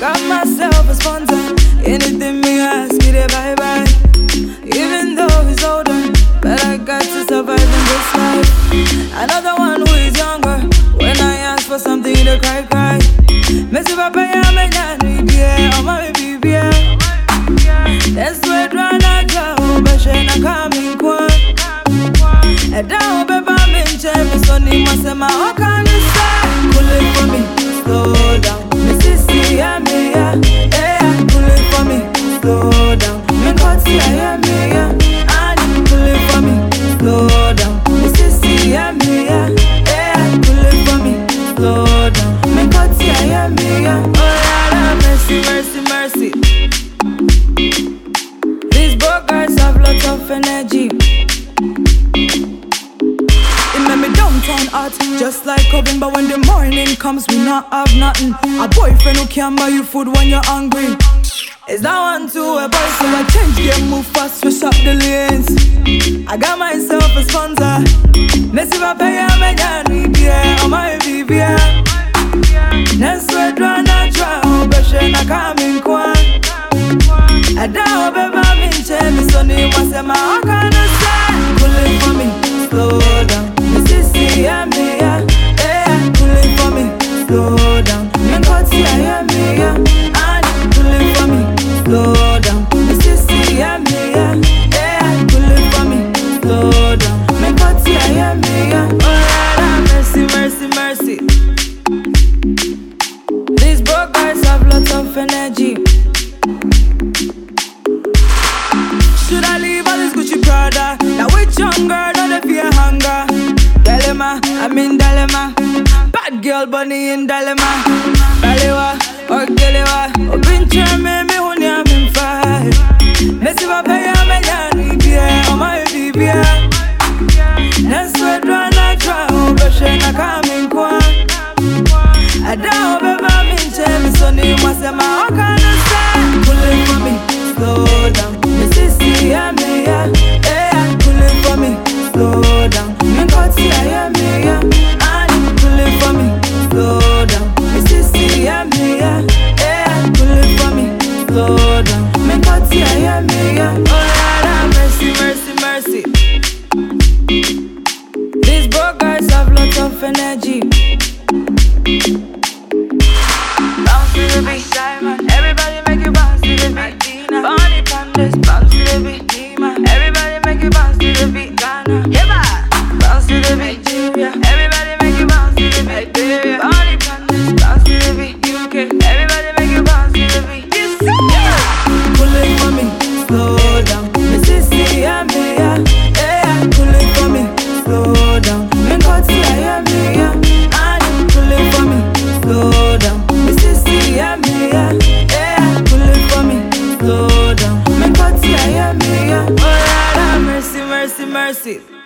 got myself a sponsor. Anything me ask, get it bye bye. Ní sẹ́. Kúlẹ̀ fún slow down. Mi yá. Ẹ̀yà kúlẹ̀ fún mi, slow down. Yá. Àní kúlẹ̀ fún mi, slow down. Mi yá. Ẹ̀yà kúlẹ̀ fún mi, slow down. Yá. Ọ̀yàrá mercy mercy mercy. Just like oven. But when the morning comes, we not have nothing. A boyfriend who can buy you food when you're hungry. Is that one to a boy? So I change game, move fast, switch up the lanes. I got myself a sponsor. Messi va pay a menyani bia, oh my bibia. Neswe drana tra, obeshe na coming kwa. Ẹ̀dá ọbẹ̀ bá mi ń jẹ́ mi sọ ni wọ́n ṣe máa ń kánú sẹ́. Kúlẹ̀ fún mi, slow down. Mi I'm in dilemma. Bad girl, bunny in dilemma. Balewa, or Gelewa, Obin Chame, me when I'm in five. Messi Papa, I'm a young dear, I'm a dear. That's what run I try, Obashan, I come in qua. I don't remember me, Chame, Sonny, was a man, energy. Mercy, mercy.